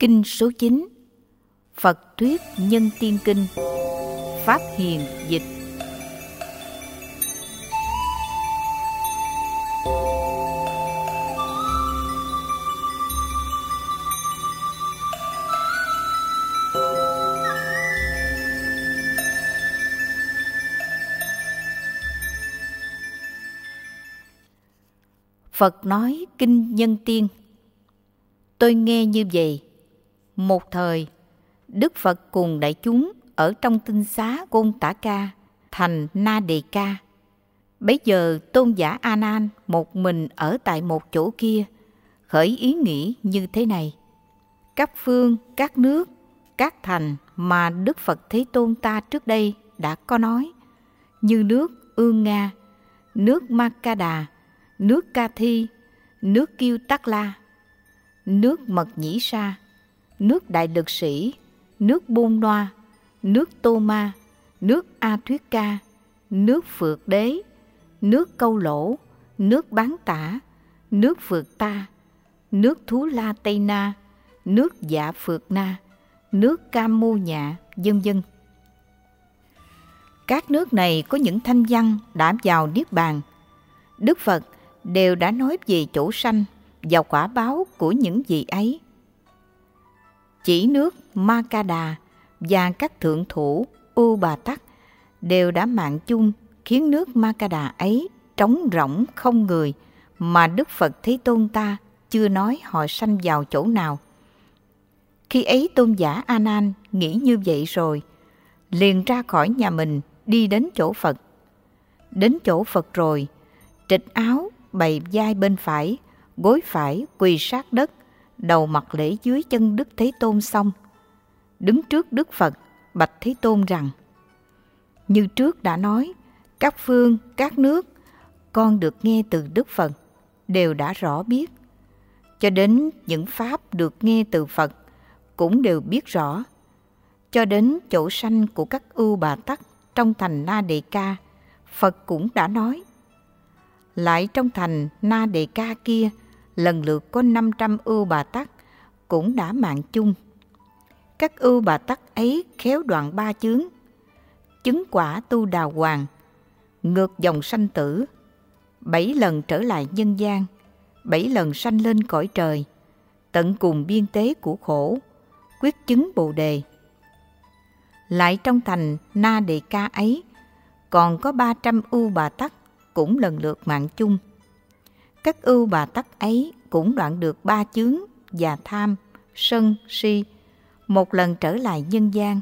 Kinh số 9 Phật Thuyết Nhân Tiên Kinh. Pháp Hiền Dịch. Phật nói Kinh Nhân Tiên. Tôi nghe như vậy một thời, Đức Phật cùng đại chúng ở trong tinh xá Côn Tả Ca, thành Na Đề Ca. Bấy giờ tôn giả A Nan một mình ở tại một chỗ kia, khởi ý nghĩ như thế này: các phương, các nước, các thành mà Đức Phật Thế Tôn ta trước đây đã có nói, như nước Ương Nga, nước Makada, nước Ca Thi, nước Kiêu Tắc La, nước Mật Nhĩ Sa, nước Đại Lực Sĩ, nước Bôn Noa, nước Tô Ma, nước A Thuyết Ca, nước Phượt Đế, nước Câu Lỗ, nước Bán Tả, nước Phượt Ta, nước Thú La Tây Na, nước Dạ Phượt Na, nước Cam Mô Nhạ, dân dân. Các nước này có những thanh văn đã vào Niết Bàn. Đức Phật đều đã nói về chỗ sanh và quả báo của những gì ấy chỉ nước Makada và các thượng thủ U Bà Tắc đều đã mạng chung khiến nước Makada ấy trống rỗng không người mà Đức Phật Thế Tôn ta chưa nói họ sanh vào chỗ nào. Khi ấy tôn giả A Nan nghĩ như vậy rồi, liền ra khỏi nhà mình đi đến chỗ Phật. Đến chỗ Phật rồi, trịch áo bày vai bên phải, gối phải quỳ sát đất, đầu mặt lễ dưới chân Đức Thế Tôn xong, đứng trước Đức Phật bạch Thế Tôn rằng Như trước đã nói, các phương, các nước, con được nghe từ Đức Phật, đều đã rõ biết. Cho đến những Pháp được nghe từ Phật, cũng đều biết rõ. Cho đến chỗ sanh của các ưu bà tắc trong thành Na Đề Ca, Phật cũng đã nói. Lại trong thành Na Đề Ca kia, lần lượt có 500 ưu bà tắc cũng đã mạng chung. Các ưu bà tắc ấy khéo đoạn ba chướng, chứng quả tu đào hoàng, ngược dòng sanh tử, bảy lần trở lại nhân gian, bảy lần sanh lên cõi trời, tận cùng biên tế của khổ, quyết chứng bồ đề. Lại trong thành Na Đề Ca ấy, còn có 300 ưu bà tắc cũng lần lượt mạng chung – các ưu bà tắc ấy cũng đoạn được ba chướng và tham, sân, si, một lần trở lại nhân gian,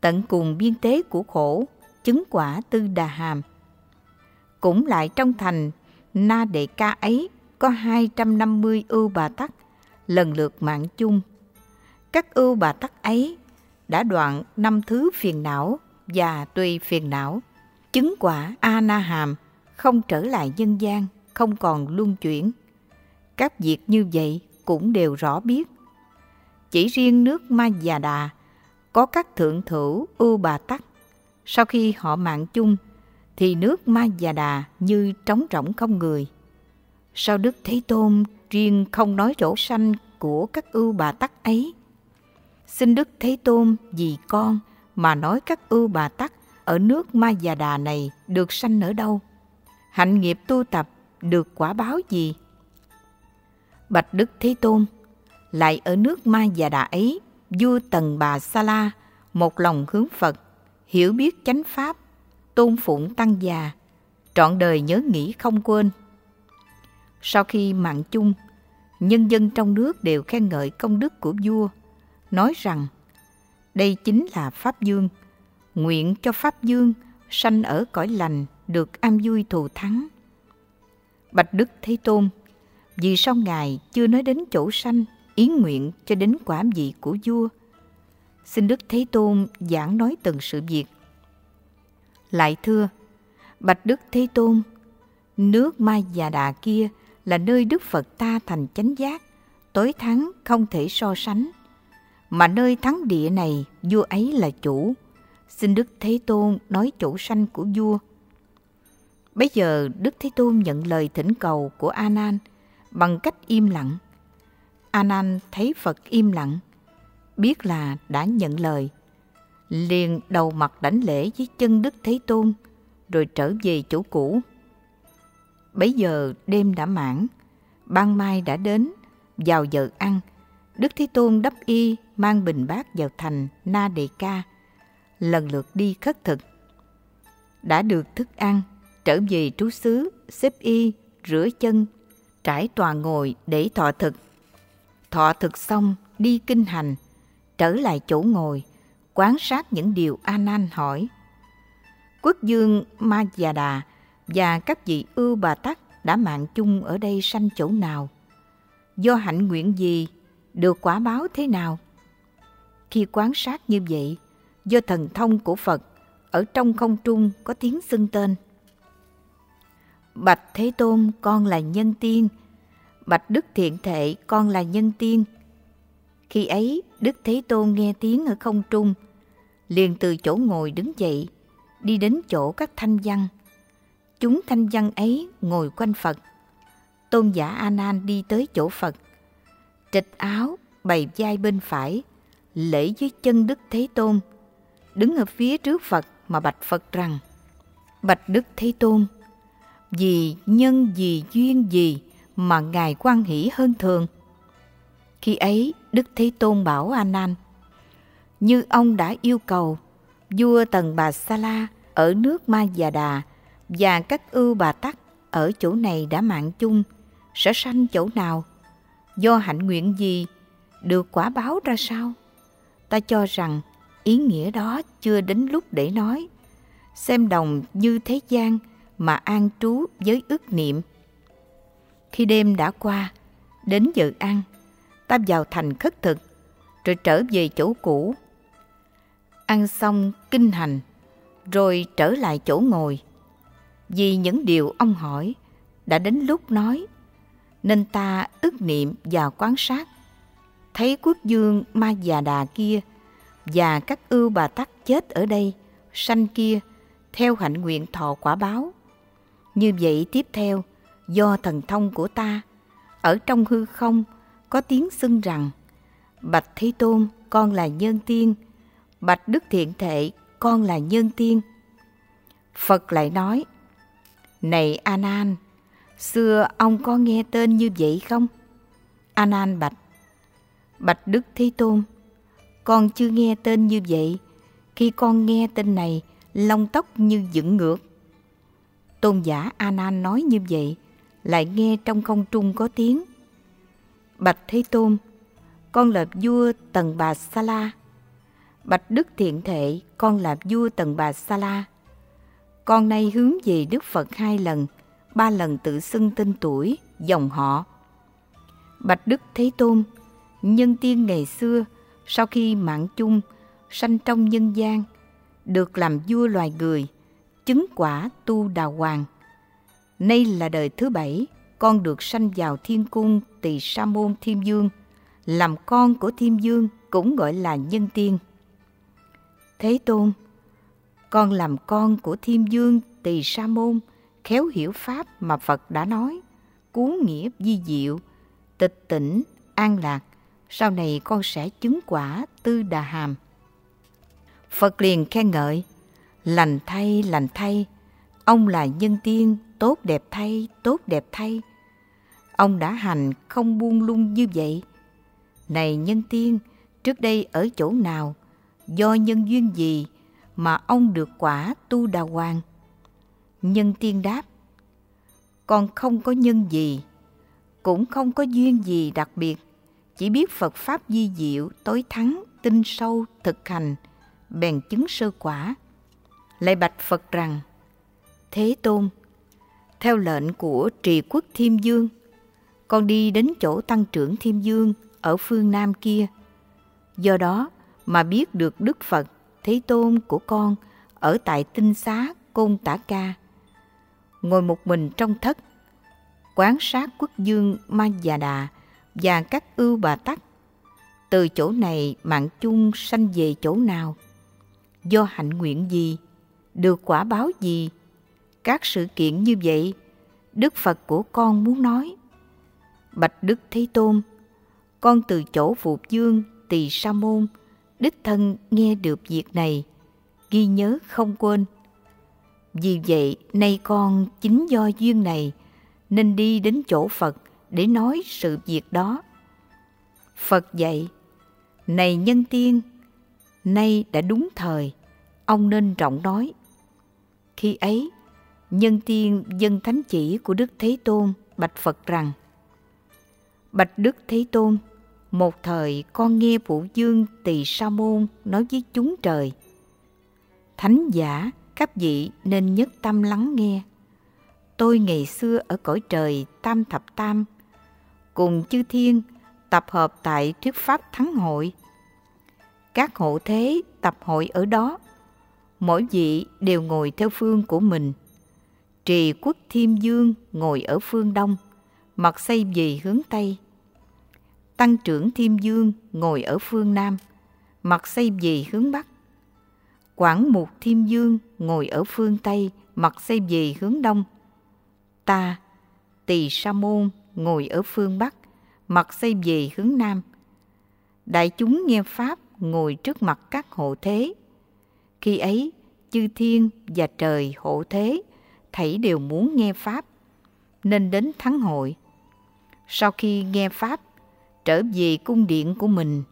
tận cùng biên tế của khổ, chứng quả tư đà hàm. Cũng lại trong thành Na Đệ Ca ấy có 250 ưu bà tắc, lần lượt mạng chung. Các ưu bà tắc ấy đã đoạn năm thứ phiền não và tùy phiền não, chứng quả A Na Hàm, không trở lại nhân gian không còn luân chuyển. Các việc như vậy cũng đều rõ biết. Chỉ riêng nước Ma Già Đà có các thượng thủ ưu bà tắc. Sau khi họ mạng chung, thì nước Ma Già Đà như trống rỗng không người. Sao Đức Thế Tôn riêng không nói chỗ sanh của các ưu bà tắc ấy? Xin Đức Thế Tôn vì con mà nói các ưu bà tắc ở nước Ma Già Đà này được sanh ở đâu? Hạnh nghiệp tu tập được quả báo gì? Bạch Đức Thế Tôn, lại ở nước Ma Già Đà ấy, vua Tần Bà Sa La, một lòng hướng Phật, hiểu biết chánh pháp, tôn phụng tăng già, trọn đời nhớ nghĩ không quên. Sau khi mạng chung, nhân dân trong nước đều khen ngợi công đức của vua, nói rằng đây chính là Pháp Dương, nguyện cho Pháp Dương sanh ở cõi lành được an vui thù thắng. Bạch Đức Thế Tôn, vì sao Ngài chưa nói đến chỗ sanh, ý nguyện cho đến quả vị của vua? Xin Đức Thế Tôn giảng nói từng sự việc. Lại thưa, Bạch Đức Thế Tôn, nước Mai Già Đà kia là nơi Đức Phật ta thành chánh giác, tối thắng không thể so sánh. Mà nơi thắng địa này, vua ấy là chủ. Xin Đức Thế Tôn nói chỗ sanh của vua Bây giờ Đức Thế Tôn nhận lời thỉnh cầu của A Nan bằng cách im lặng. A Nan thấy Phật im lặng, biết là đã nhận lời, liền đầu mặt đánh lễ với chân Đức Thế Tôn, rồi trở về chỗ cũ. Bấy giờ đêm đã mãn, ban mai đã đến, vào giờ ăn, Đức Thế Tôn đắp y mang bình bát vào thành Na Đề Ca, lần lượt đi khất thực. Đã được thức ăn, trở về trú xứ, xếp y, rửa chân, trải tòa ngồi để thọ thực. Thọ thực xong, đi kinh hành, trở lại chỗ ngồi, quan sát những điều A Nan hỏi. Quốc dương Ma Già Đà và các vị ưu bà tắc đã mạng chung ở đây sanh chỗ nào? Do hạnh nguyện gì? Được quả báo thế nào? Khi quan sát như vậy, do thần thông của Phật, ở trong không trung có tiếng xưng tên. Bạch Thế Tôn, con là nhân tiên. Bạch Đức Thiện Thệ, con là nhân tiên. Khi ấy, Đức Thế Tôn nghe tiếng ở không trung, liền từ chỗ ngồi đứng dậy, đi đến chỗ các thanh văn. Chúng thanh văn ấy ngồi quanh Phật. Tôn giả A Nan đi tới chỗ Phật, trịch áo bày vai bên phải, lễ dưới chân Đức Thế Tôn, đứng ở phía trước Phật mà bạch Phật rằng: Bạch Đức Thế Tôn, vì nhân gì duyên gì mà ngài quan hỷ hơn thường? Khi ấy, Đức Thế Tôn bảo A Nan: Như ông đã yêu cầu, vua Tần Bà Sa La ở nước Ma Già Đà và các ưu bà tắc ở chỗ này đã mạng chung sẽ sanh chỗ nào? Do hạnh nguyện gì? Được quả báo ra sao? Ta cho rằng ý nghĩa đó chưa đến lúc để nói. Xem đồng như thế gian mà an trú với ước niệm. Khi đêm đã qua, đến giờ ăn, ta vào thành khất thực, rồi trở về chỗ cũ. Ăn xong kinh hành, rồi trở lại chỗ ngồi. Vì những điều ông hỏi đã đến lúc nói, nên ta ức niệm và quan sát. Thấy quốc dương ma già đà kia và các ưu bà tắc chết ở đây, sanh kia, theo hạnh nguyện thọ quả báo như vậy tiếp theo, do thần thông của ta, ở trong hư không có tiếng xưng rằng, bạch thế tôn, con là nhân tiên, bạch đức thiện thệ con là nhân tiên. Phật lại nói, này anan, Xưa ông có nghe tên như vậy không? anan bạch Bạch Đức Thế Tôn, Con chưa nghe tên như vậy. Khi con nghe tên này, Lông tóc như dựng ngược. Tôn giả A Nan nói như vậy Lại nghe trong không trung có tiếng. Bạch Thế Tôn Con là vua Tần Bà Sa La. Bạch Đức Thiện Thệ Con là vua Tần Bà Sa La. Con nay hướng về Đức Phật hai lần ba lần tự xưng tên tuổi, dòng họ. Bạch Đức Thế Tôn, nhân tiên ngày xưa, sau khi mạng chung, sanh trong nhân gian, được làm vua loài người, chứng quả tu đào hoàng. Nay là đời thứ bảy, con được sanh vào thiên cung tỳ sa môn thiên dương, làm con của thiên dương cũng gọi là nhân tiên. Thế Tôn, con làm con của thiên dương tỳ sa môn, khéo hiểu pháp mà Phật đã nói, cú nghĩa di diệu, tịch tỉnh, an lạc, sau này con sẽ chứng quả tư đà hàm. Phật liền khen ngợi, lành thay, lành thay, ông là nhân tiên, tốt đẹp thay, tốt đẹp thay. Ông đã hành không buông lung như vậy. Này nhân tiên, trước đây ở chỗ nào, do nhân duyên gì mà ông được quả tu đà hoàng? Nhân tiên đáp, con không có nhân gì, cũng không có duyên gì đặc biệt, chỉ biết Phật Pháp di diệu, tối thắng, tinh sâu, thực hành, bèn chứng sơ quả. Lại bạch Phật rằng, Thế Tôn, theo lệnh của trì quốc Thiêm Dương, con đi đến chỗ tăng trưởng Thiêm Dương ở phương Nam kia. Do đó mà biết được Đức Phật, Thế Tôn của con ở tại tinh xá Côn Tả Ca, ngồi một mình trong thất, quán sát quốc dương Ma Già Đà và các ưu bà tắc. Từ chỗ này mạng chung sanh về chỗ nào? Do hạnh nguyện gì? Được quả báo gì? Các sự kiện như vậy, Đức Phật của con muốn nói. Bạch Đức Thế Tôn, con từ chỗ Phục Dương Tỳ Sa Môn đích thân nghe được việc này, ghi nhớ không quên. Vì vậy, nay con chính do duyên này nên đi đến chỗ Phật để nói sự việc đó. Phật dạy, này nhân tiên, nay đã đúng thời, ông nên rộng nói. Khi ấy, nhân tiên dân thánh chỉ của Đức Thế Tôn bạch Phật rằng Bạch Đức Thế Tôn, một thời con nghe Vũ Dương Tỳ Sa Môn nói với chúng trời Thánh giả, các vị nên nhất tâm lắng nghe. Tôi ngày xưa ở cõi trời Tam Thập Tam, cùng chư thiên tập hợp tại thuyết pháp thắng hội. Các hộ thế tập hội ở đó, mỗi vị đều ngồi theo phương của mình. Trì quốc Thiêm Dương ngồi ở phương Đông, mặt xây về hướng Tây. Tăng trưởng Thiêm Dương ngồi ở phương Nam, mặt xây về hướng Bắc. Quảng Mục Thiêm Dương ngồi ở phương Tây, mặt xây về hướng Đông. Ta, Tỳ Sa Môn ngồi ở phương Bắc, mặt xây về hướng Nam. Đại chúng nghe Pháp ngồi trước mặt các hộ thế. Khi ấy, chư thiên và trời hộ thế, thảy đều muốn nghe Pháp, nên đến thắng hội. Sau khi nghe Pháp, trở về cung điện của mình,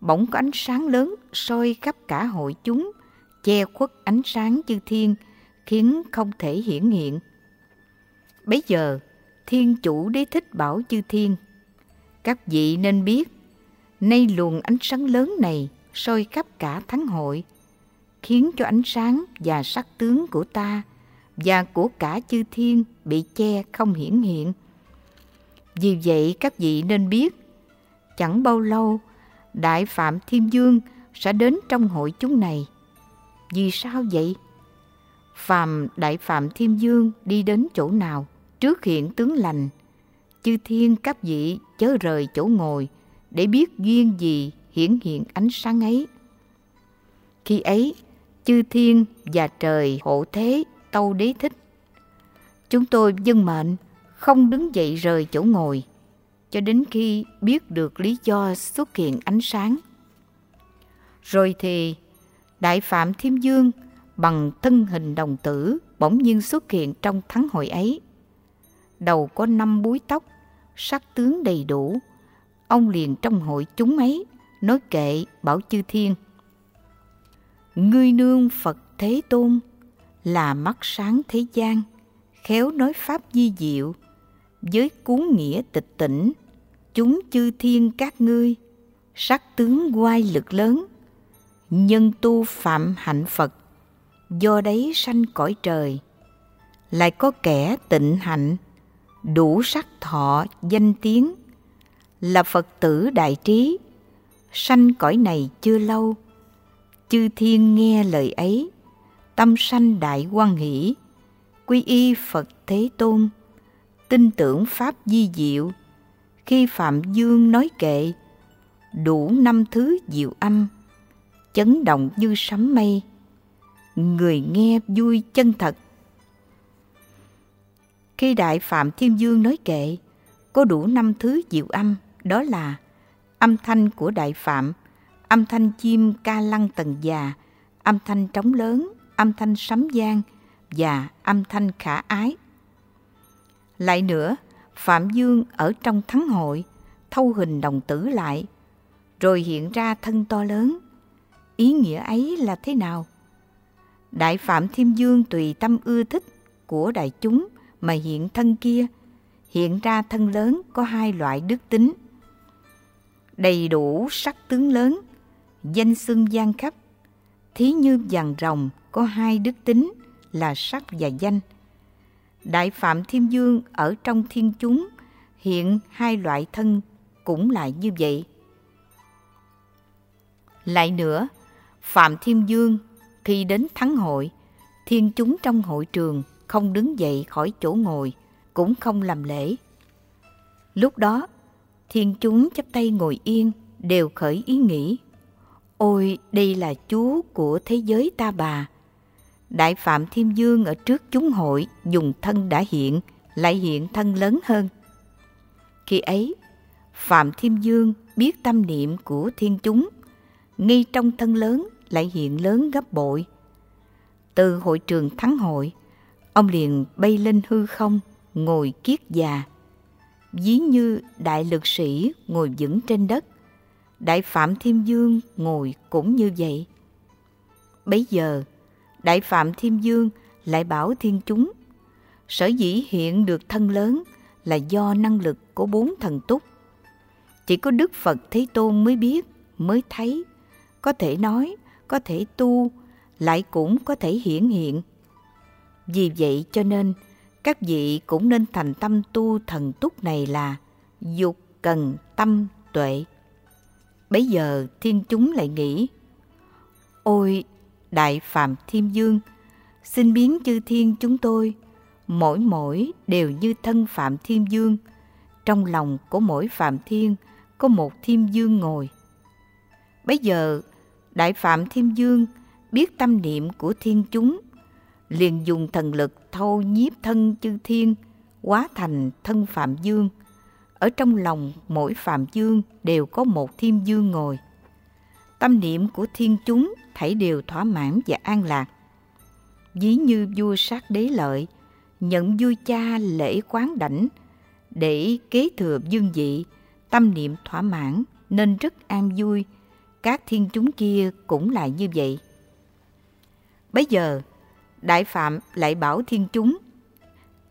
bỗng có ánh sáng lớn soi khắp cả hội chúng, che khuất ánh sáng chư thiên, khiến không thể hiển hiện. Bấy giờ, Thiên Chủ Đế Thích bảo chư thiên, các vị nên biết, nay luồng ánh sáng lớn này soi khắp cả thắng hội, khiến cho ánh sáng và sắc tướng của ta và của cả chư thiên bị che không hiển hiện. Vì vậy các vị nên biết, chẳng bao lâu Đại Phạm Thiên Dương sẽ đến trong hội chúng này. Vì sao vậy? Phạm Đại Phạm Thiên Dương đi đến chỗ nào trước hiện tướng lành chư thiên các vị chớ rời chỗ ngồi để biết duyên gì hiển hiện ánh sáng ấy. Khi ấy, chư thiên và trời hộ thế tâu đế thích. Chúng tôi dân mệnh không đứng dậy rời chỗ ngồi cho đến khi biết được lý do xuất hiện ánh sáng. Rồi thì Đại Phạm Thiên Dương bằng thân hình đồng tử bỗng nhiên xuất hiện trong thắng hội ấy. Đầu có năm búi tóc sắc tướng đầy đủ, ông liền trong hội chúng ấy, nói kệ bảo chư thiên. Ngươi nương Phật Thế Tôn là mắt sáng thế gian, khéo nói pháp di diệu, với cuốn nghĩa tịch tỉnh, chúng chư thiên các ngươi, sắc tướng quay lực lớn, nhân tu phạm hạnh Phật, do đấy sanh cõi trời. Lại có kẻ tịnh hạnh, đủ sắc thọ danh tiếng là phật tử đại trí sanh cõi này chưa lâu chư thiên nghe lời ấy tâm sanh đại quan hỷ quy y phật thế tôn tin tưởng pháp di diệu khi phạm dương nói kệ đủ năm thứ diệu âm chấn động như sấm mây. Người nghe vui chân thật. Khi Đại Phạm Thiên Dương nói kệ, có đủ năm thứ diệu âm, đó là âm thanh của Đại Phạm, âm thanh chim ca lăng tầng già, âm thanh trống lớn, âm thanh sấm giang và âm thanh khả ái. Lại nữa, Phạm Dương ở trong thắng hội, thâu hình đồng tử lại, rồi hiện ra thân to lớn. Ý nghĩa ấy là thế nào? Đại Phạm thiêm Dương tùy tâm ưa thích của đại chúng mà hiện thân kia hiện ra thân lớn có hai loại đức tính đầy đủ sắc tướng lớn danh xưng gian khắp thí như vàng rồng có hai đức tính là sắc và danh đại phạm thiên dương ở trong thiên chúng hiện hai loại thân cũng lại như vậy lại nữa phạm thiên dương khi đến thắng hội thiên chúng trong hội trường không đứng dậy khỏi chỗ ngồi, cũng không làm lễ. Lúc đó, thiên chúng chắp tay ngồi yên, đều khởi ý nghĩ. Ôi, đây là Chúa của thế giới ta bà. Đại Phạm Thiên Dương ở trước chúng hội dùng thân đã hiện, lại hiện thân lớn hơn. Khi ấy, Phạm Thiên Dương biết tâm niệm của thiên chúng, ngay trong thân lớn lại hiện lớn gấp bội. Từ hội trường thắng hội, ông liền bay lên hư không, ngồi kiết già. dí như đại lực sĩ ngồi vững trên đất, đại phạm thiên dương ngồi cũng như vậy. Bấy giờ, đại phạm thiên dương lại bảo thiên chúng, sở dĩ hiện được thân lớn là do năng lực của bốn thần túc. Chỉ có Đức Phật Thế Tôn mới biết, mới thấy, có thể nói, có thể tu, lại cũng có thể hiển hiện. Vì vậy cho nên, các vị cũng nên thành tâm tu thần túc này là dục cần tâm tuệ. Bấy giờ thiên chúng lại nghĩ, Ôi, Đại Phạm Thiên Dương, xin biến chư thiên chúng tôi, mỗi mỗi đều như thân Phạm Thiên Dương, trong lòng của mỗi Phạm Thiên có một Thiên Dương ngồi. Bấy giờ, Đại Phạm Thiên Dương biết tâm niệm của thiên chúng, liền dùng thần lực thâu nhiếp thân chư thiên, hóa thành thân Phạm Dương. Ở trong lòng mỗi Phạm Dương đều có một Thiên Dương ngồi. Tâm niệm của thiên chúng thảy đều thỏa mãn và an lạc. Ví như vua sát đế lợi, nhận vua cha lễ quán đảnh, để kế thừa dương vị, tâm niệm thỏa mãn nên rất an vui. Các thiên chúng kia cũng là như vậy. Bây giờ, Đại Phạm lại bảo thiên chúng,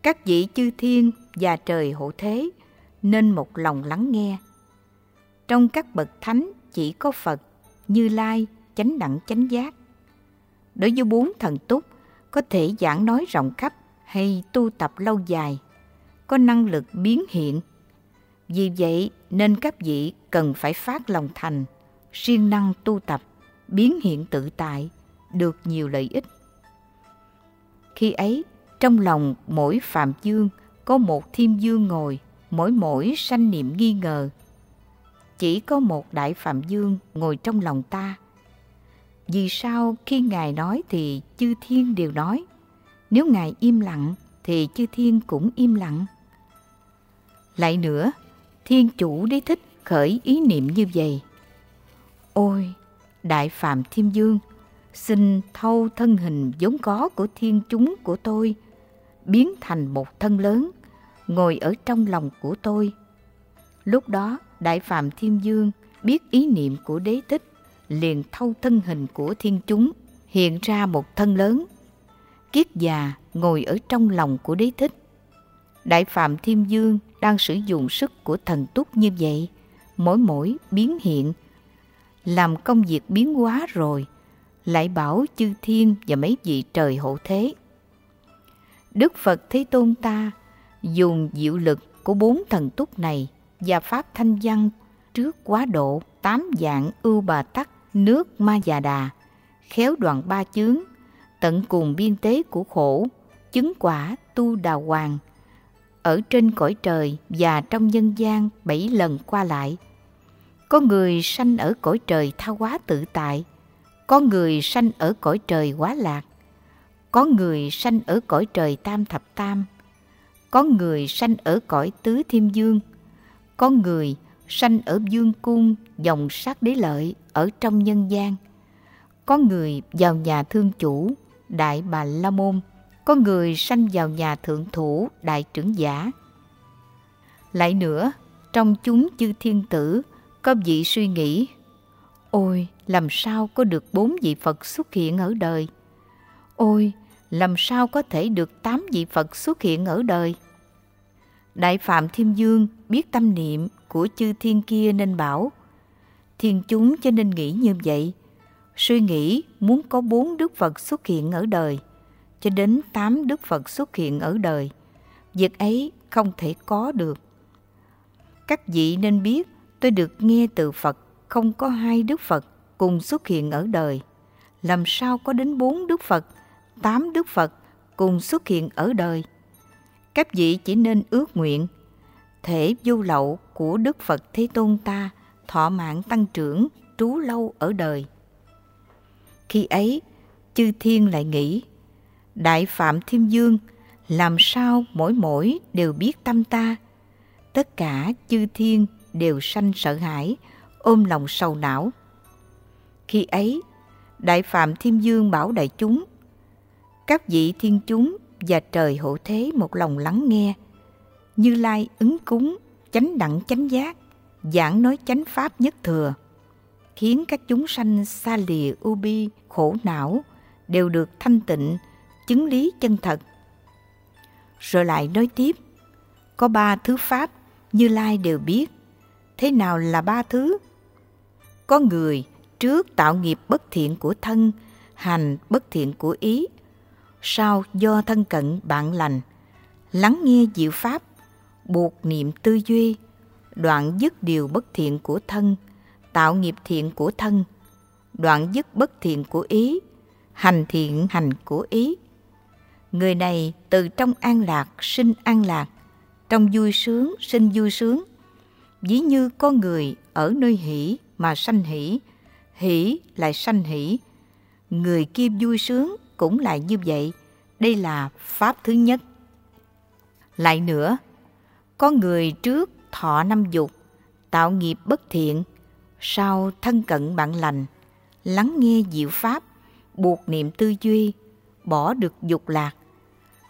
các vị chư thiên và trời hộ thế nên một lòng lắng nghe. Trong các bậc thánh chỉ có Phật, Như Lai, chánh đẳng chánh giác. Đối với bốn thần túc, có thể giảng nói rộng khắp hay tu tập lâu dài, có năng lực biến hiện. Vì vậy nên các vị cần phải phát lòng thành, siêng năng tu tập, biến hiện tự tại, được nhiều lợi ích. Khi ấy, trong lòng mỗi phạm dương có một thiên dương ngồi, mỗi mỗi sanh niệm nghi ngờ. Chỉ có một đại phạm dương ngồi trong lòng ta. Vì sao khi Ngài nói thì chư thiên đều nói, nếu Ngài im lặng thì chư thiên cũng im lặng. Lại nữa, thiên chủ đế thích khởi ý niệm như vậy. Ôi, đại phạm thiên dương, xin thâu thân hình vốn có của thiên chúng của tôi, biến thành một thân lớn, ngồi ở trong lòng của tôi. Lúc đó, Đại Phạm Thiên Dương biết ý niệm của đế tích, liền thâu thân hình của thiên chúng, hiện ra một thân lớn. Kiết già ngồi ở trong lòng của đế thích. Đại Phạm Thiên Dương đang sử dụng sức của thần túc như vậy, mỗi mỗi biến hiện, làm công việc biến hóa rồi, lại bảo chư thiên và mấy vị trời hộ thế. Đức Phật Thế Tôn ta dùng diệu lực của bốn thần túc này và pháp thanh văn trước quá độ tám dạng ưu bà tắc nước ma già đà, khéo đoạn ba chướng, tận cùng biên tế của khổ, chứng quả tu đào hoàng ở trên cõi trời và trong nhân gian bảy lần qua lại. Có người sanh ở cõi trời tha hóa tự tại, có người sanh ở cõi trời quá lạc, có người sanh ở cõi trời tam thập tam có người sanh ở cõi tứ thiên dương, có người sanh ở dương cung dòng sát đế lợi ở trong nhân gian. Có người vào nhà thương chủ, đại bà la môn. Có người sanh vào nhà thượng thủ, đại trưởng giả. Lại nữa, trong chúng chư thiên tử, có vị suy nghĩ, ôi, làm sao có được bốn vị phật xuất hiện ở đời? Ôi, làm sao có thể được tám vị phật xuất hiện ở đời? Đại phạm thiên dương biết tâm niệm của chư thiên kia nên bảo, thiên chúng cho nên nghĩ như vậy. Suy nghĩ muốn có bốn đức phật xuất hiện ở đời, cho đến tám đức phật xuất hiện ở đời, việc ấy không thể có được. Các vị nên biết, tôi được nghe từ phật, không có hai đức phật cùng xuất hiện ở đời. Làm sao có đến bốn đức phật, tám đức phật cùng xuất hiện ở đời? Các vị chỉ nên ước nguyện thể vô lậu của Đức Phật Thế Tôn ta thọ mạng tăng trưởng, trú lâu ở đời. Khi ấy, chư thiên lại nghĩ, Đại Phạm Thiên Dương, làm sao mỗi mỗi đều biết tâm ta? Tất cả chư thiên đều sanh sợ hãi, ôm lòng sầu não. Khi ấy, Đại Phạm Thiên Dương bảo đại chúng, các vị thiên chúng và trời hộ thế một lòng lắng nghe, như lai ứng cúng, chánh đẳng chánh giác, giảng nói chánh pháp nhất thừa, khiến các chúng sanh xa lìa u bi, khổ não, đều được thanh tịnh, chứng lý chân thật. Rồi lại nói tiếp, có ba thứ pháp như Lai đều biết. Thế nào là ba thứ? Có người trước tạo nghiệp bất thiện của thân, hành bất thiện của ý. Sau do thân cận bạn lành, lắng nghe diệu pháp, buộc niệm tư duy, đoạn dứt điều bất thiện của thân, tạo nghiệp thiện của thân, đoạn dứt bất thiện của ý, hành thiện hành của ý. Người này từ trong an lạc sinh an lạc, trong vui sướng sinh vui sướng. Ví như có người ở nơi hỷ mà sanh hỷ, hỷ lại sanh hỷ. Người kia vui sướng cũng lại như vậy. Đây là pháp thứ nhất. Lại nữa, có người trước thọ năm dục, tạo nghiệp bất thiện, sau thân cận bạn lành, lắng nghe diệu pháp, buộc niệm tư duy, bỏ được dục lạc,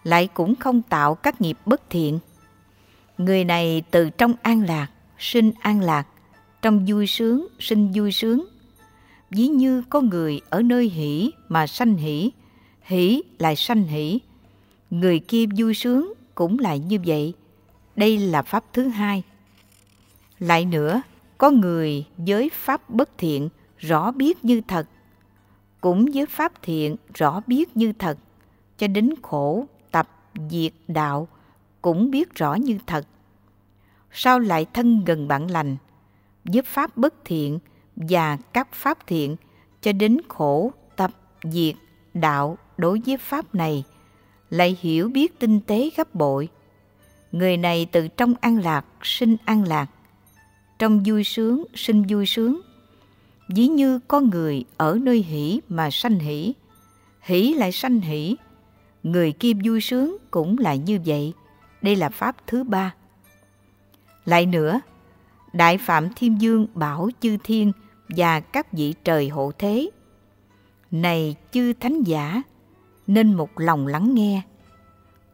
lại cũng không tạo các nghiệp bất thiện. Người này từ trong an lạc, sinh an lạc, trong vui sướng, sinh vui sướng. Ví như có người ở nơi hỷ mà sanh hỷ, hỷ lại sanh hỷ. Người kia vui sướng cũng lại như vậy. Đây là pháp thứ hai. Lại nữa, có người với pháp bất thiện rõ biết như thật, cũng với pháp thiện rõ biết như thật, cho đến khổ, tập, diệt, đạo cũng biết rõ như thật. Sao lại thân gần bạn lành, với pháp bất thiện và các pháp thiện cho đến khổ, tập, diệt, đạo đối với pháp này, lại hiểu biết tinh tế gấp bội. Người này từ trong an lạc sinh an lạc, trong vui sướng sinh vui sướng. Ví như con người ở nơi hỷ mà sanh hỷ, hỷ lại sanh hỷ, người kia vui sướng cũng là như vậy. Đây là pháp thứ ba. Lại nữa, Đại Phạm Thiên Dương bảo chư thiên và các vị trời hộ thế. Này chư thánh giả, nên một lòng lắng nghe.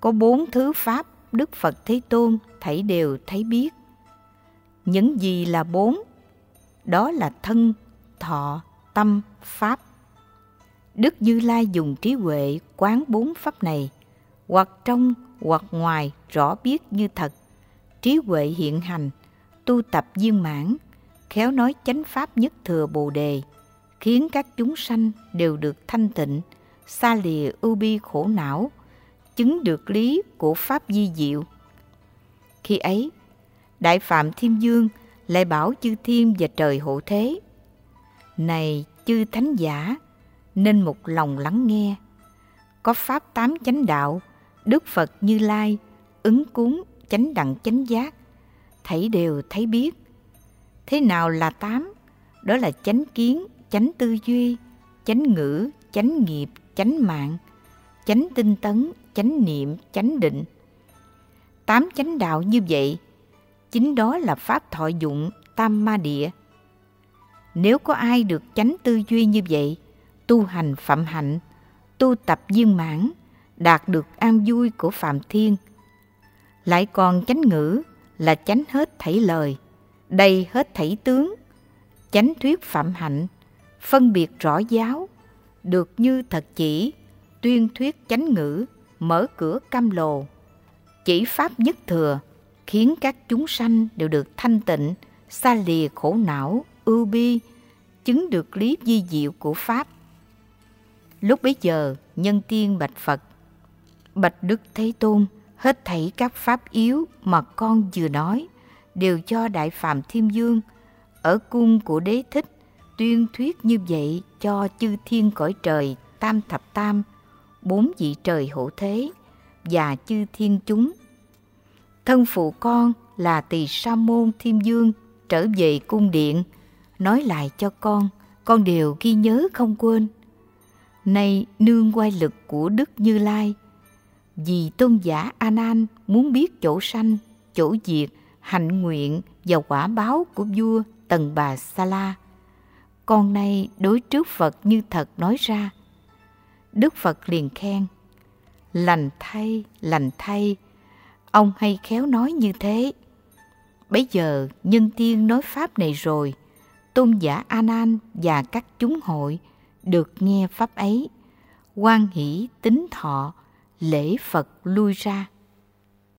Có bốn thứ Pháp Đức Phật Thế Tôn thảy đều thấy biết. Những gì là bốn? Đó là thân, thọ, tâm, Pháp. Đức Như Lai dùng trí huệ quán bốn Pháp này, hoặc trong hoặc ngoài rõ biết như thật, trí huệ hiện hành, tu tập viên mãn, khéo nói chánh pháp nhất thừa bồ đề, khiến các chúng sanh đều được thanh tịnh, xa lìa ưu bi khổ não, chứng được lý của pháp di diệu. Khi ấy, Đại Phạm Thiên Dương lại bảo chư thiên và trời hộ thế. Này chư thánh giả, nên một lòng lắng nghe. Có pháp tám chánh đạo, Đức Phật Như Lai, ứng cúng, chánh đẳng chánh giác, thấy đều thấy biết. Thế nào là tám? Đó là chánh kiến, chánh tư duy, chánh ngữ, chánh nghiệp, chánh mạng, chánh tinh tấn, chánh niệm, chánh định. Tám chánh đạo như vậy, chính đó là pháp thọ dụng tam ma địa. Nếu có ai được chánh tư duy như vậy, tu hành phạm hạnh, tu tập viên mãn, đạt được an vui của Phạm Thiên. Lại còn chánh ngữ là chánh hết thảy lời, đầy hết thảy tướng, chánh thuyết phạm hạnh, phân biệt rõ giáo, được như thật chỉ, tuyên thuyết chánh ngữ, mở cửa cam lồ, chỉ pháp nhất thừa, khiến các chúng sanh đều được thanh tịnh, xa lìa khổ não, ưu bi, chứng được lý di diệu của Pháp. Lúc bấy giờ, nhân tiên bạch Phật, bạch Đức Thế Tôn, hết thảy các pháp yếu mà con vừa nói đều cho Đại Phạm Thiên Dương ở cung của đế thích tuyên thuyết như vậy cho chư thiên cõi trời tam thập tam, bốn vị trời hộ thế và chư thiên chúng thân phụ con là tỳ sa môn thiên dương trở về cung điện, nói lại cho con con đều ghi nhớ không quên nay nương quay lực của đức như lai, vì tôn giả a nan muốn biết chỗ sanh, chỗ diệt, hạnh nguyện và quả báo của vua Tần Bà Sa La. Con nay đối trước Phật như thật nói ra. Đức Phật liền khen, lành thay, lành thay, ông hay khéo nói như thế. Bây giờ nhân tiên nói pháp này rồi, tôn giả A Nan và các chúng hội được nghe pháp ấy, quan hỷ tính thọ, lễ Phật lui ra.